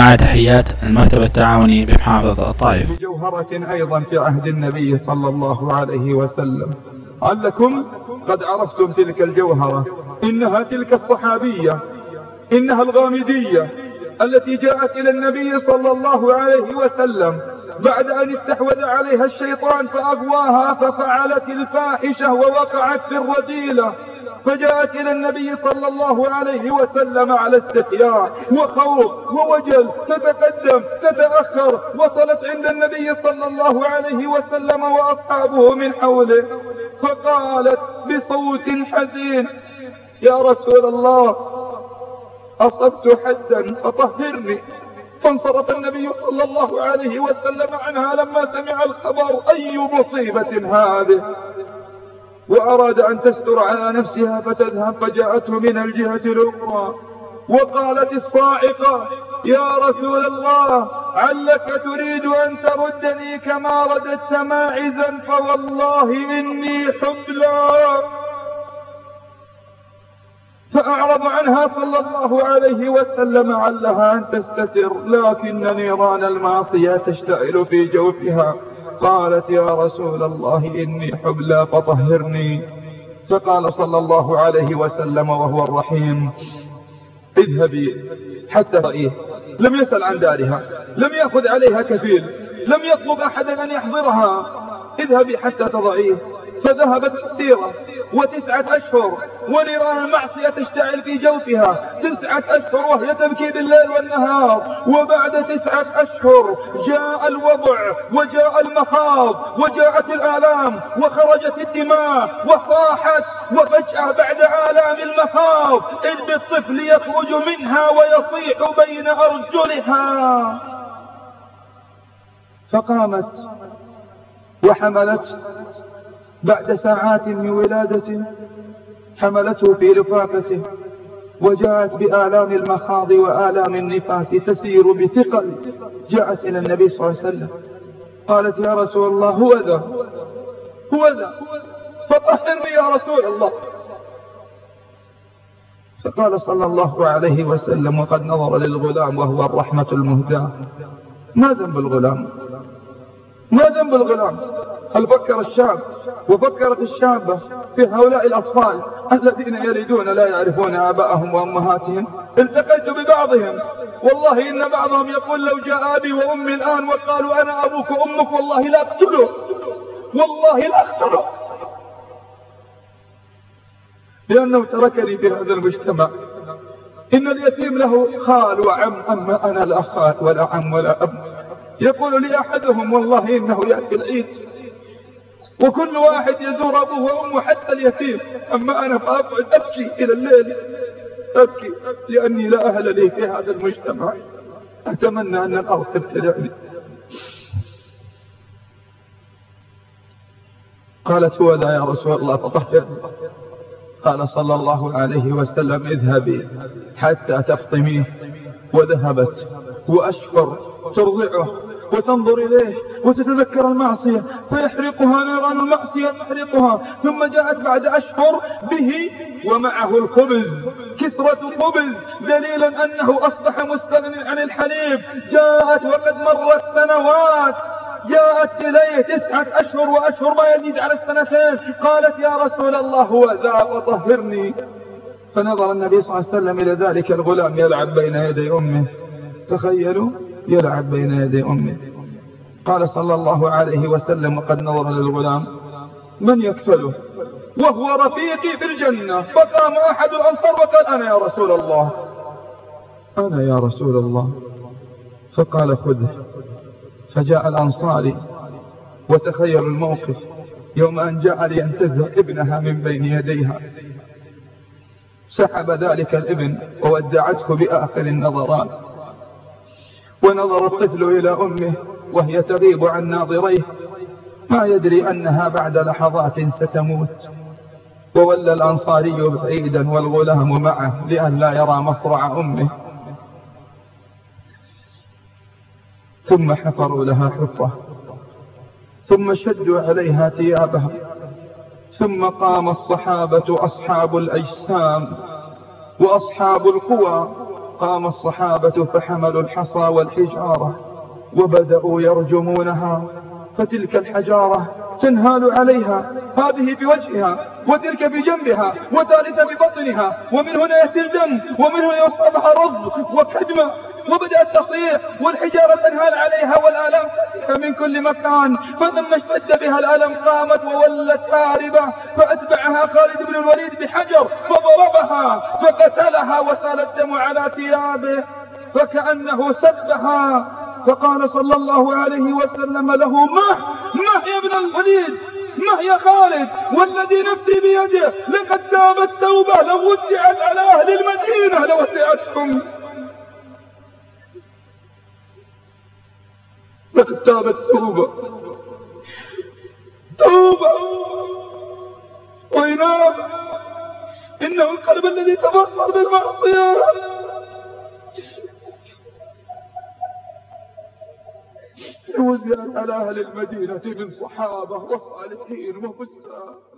مع تحيات المكتب التعاوني بمحافظة الطائف. بجوهرة أيضا في عهد النبي صلى الله عليه وسلم. علكم قد عرفتم تلك الجوهرة إنها تلك الصحابية إنها الغامدية التي جاءت إلى النبي صلى الله عليه وسلم بعد أن استحوذ عليها الشيطان فأغواها ففعلت الفاحشة ووقعت في الرذيلة. فجاءت إلى النبي صلى الله عليه وسلم على استحياء وخوف ووجل تتقدم تتأخر وصلت عند النبي صلى الله عليه وسلم وأصحابه من حوله فقالت بصوت حزين يا رسول الله أصبت حدا فطهرني. فانصرف النبي صلى الله عليه وسلم عنها لما سمع الخبر أي مصيبة هذه؟ وأراد أن تستر على نفسها فتذهب فجاءته من الجهة الأخرى وقالت الصاعقة يا رسول الله علك تريد أن تردني كما رددت ماعزا فوالله إني حبلى. فأعرض عنها صلى الله عليه وسلم علها أن تستتر لكن نيران المعصية تشتعل في جوفها. قالت يا رسول الله إني حبلى فطهرني. فقال صلى الله عليه وسلم وهو الرحيم اذهبي حتى رأيه. لم يسأل عن دارها لم يأخذ عليها كفيل لم يطلب أحدا أن يحضرها. اذهبي حتى تضعيه. فذهبت سيرة وتسعة أشهر ونيران المعصية تشتعل في جوفها. تسعة أشهر وهي تبكي بالليل والنهار. وبعد تسعة أشهر جاء الوضع وجاء المخاض وجاءت الآلام وخرجت الدماء وصاحت وفجأة بعد آلام المخاض إذ بالطفل يخرج منها ويصيح بين أرجلها. فقامت وحملت بعد ساعات من ولادته حملته في لفافته وجاءت بآلام المخاض وآلام النفاس تسير بثقل جاءت إلى النبي صلى الله عليه وسلم. قالت يا رسول الله هو ذا؟ هو ذا؟ فطهرني يا رسول الله. فقال صلى الله عليه وسلم وقد نظر للغلام وهو الرحمة المهداة. ما ذنب الغلام؟ ما ذنب الغلام؟ هل فكر الشاب وفكرت الشابة في هؤلاء الأطفال الذين يلدون لا يعرفون آباءهم وأمهاتهم؟ التقيت ببعضهم. والله إن بعضهم يقول لو جاء أبي وأمي الآن وقالوا أنا أبوك وأمك والله لا أقتله. والله لا أقتله. لأنه تركني في هذا المجتمع. إن اليتيم له خال وعم أما أنا لا خال ولا عم ولا أب يقول لي أحدهم والله إنه يأتي العيد. وكل واحد يزور أبوه وأمه حتى اليتيم. أما أنا فأقعد أبكي إلى الليل. أبكي لأني لا أهل لي في هذا المجتمع. أتمنى أن الأرض تبتلعني. قالت هو ذا يا رسول الله فطهرني قال صلى الله عليه وسلم اذهبي حتى تفطميه وذهبت. وأشفر. ترضعه. وتنظر إليه وتتذكر المعصية. فيحرقها نيران المعصية تحرقها. ثم جاءت بعد أشهر به ومعه الخبز كسرة خبز دليلا أنه أصبح مستغن عن الحليب. جاءت وقد مرت سنوات. جاءت إليه تسعة أشهر وأشهر ما يزيد على السنتين. قالت يا رسول الله هو ذا فطهرني فنظر النبي صلى الله عليه وسلم إلى ذلك الغلام يلعب بين يدي أمه. تخيلوا يلعب بين يدي أمه قال صلى الله عليه وسلم وقد نظر للغلام من يكفله؟ وهو رفيقي في الجنة. فقام أحد الأنصار وقال أنا يا رسول الله. أنا يا رسول الله. فقال خذه. فجاء الأنصاري وتخيل الموقف يوم أن جاء لينتزع ابنها من بين يديها. سحب ذلك الابن وودعته بآخر النظرات. ونظر الطفل إلى أمه وهي تغيب عن ناظريه. ما يدري أنها بعد لحظات ستموت. وولى الأنصاري بعيدا والغلام معه لأن لا يرى مصرع أمه. ثم حفروا لها حفرة. ثم شدوا عليها ثيابها ثم قام الصحابة أصحاب الأجسام وأصحاب القوى قام الصحابة فحملوا الحصى والحجارة وبدأوا يرجمونها. فتلك الحجارة تنهال عليها هذه بوجهها وتلك بجنبها وثالثة ببطنها. ومن هنا يسيل دم ومن هنا يصابها رض وكدمة. وبدأت تصيح والحجارة تنهال عليها والآلام تأتيها من كل مكان. فلما اشتد بها الألم قامت وولت هاربة فأتبعها خالد بن الوليد بحجر فضربها فقتلها وسال الدم على ثيابه فكأنه سبها. فقال صلى الله عليه وسلم له مه مه يا ابن الوليد؟ مه يا خالد؟ والذي نفسي بيده لقد تابت توبة لو وزعت على أهل المدينة لوسعتهم. لقد تابت توبة. توبة. وإناب إنه القلب الذي تبطل بالمعصية وزعت على أهل المدينة من صحابة وصالحين وفساق